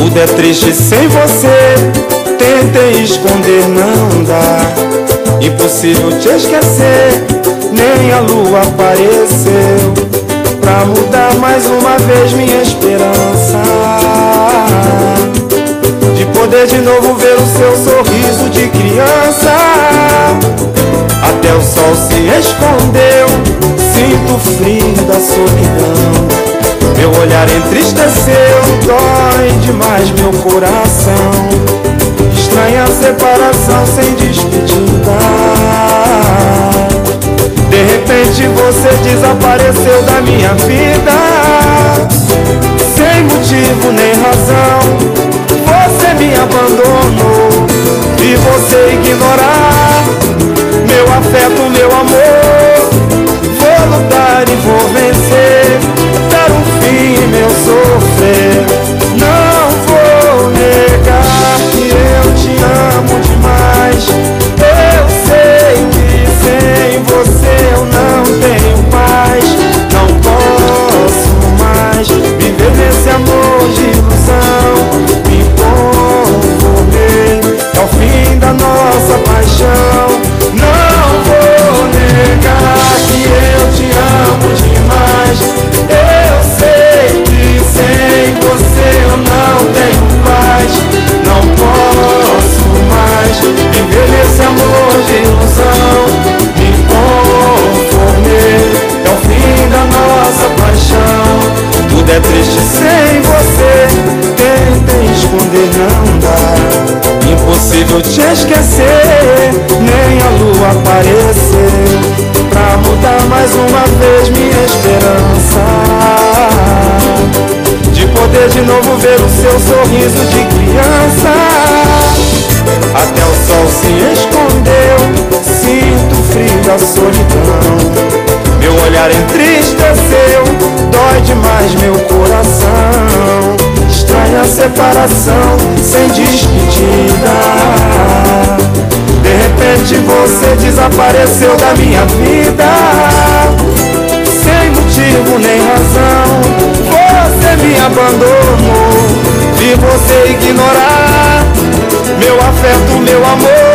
Tudo é triste sem você. Tentei esconder, não dá. Impossível te esquecer. Nem a lua apareceu. Pra mudar mais uma vez minha esperança. De poder de novo ver o seu sorriso de criança. Até o sol se escondeu. Sinto frio da solidão. Olhar entristeceu, dói demais meu coração. Estranha separação sem despedida. De repente você desapareceu da minha vida. Sem motivo nem razão, você me abandonou. E você ignorar meu afeto, meu amor. Vou lutar e vou impossível te esquecer, nem a lua apareceu pra mudar mais uma vez minha esperança de poder de novo ver o seu sorriso de criança. Até o sol se escondeu, sinto o frio da solidão. Meu olhar entristeceu, dói demais meu coração. Estranha separação sem despedida. Repente você desapareceu da minha vida. Sem motivo nem razão, você me abandonou. E você ignorar meu afeto, meu amor.